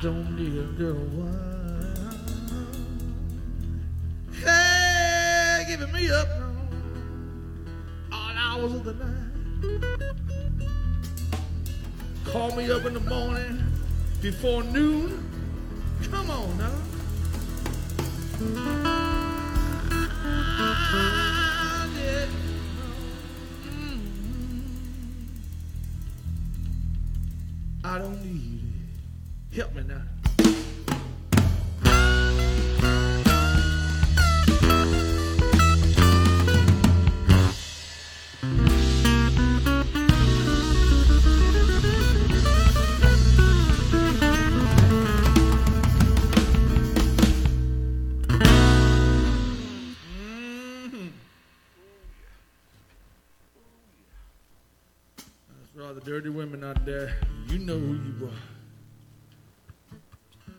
need a little while. Hey, giving me up. All hours of the night. Call me up in the morning before noon. Come on now. I don't need. Help me now. The dirty women out there. You know who you are.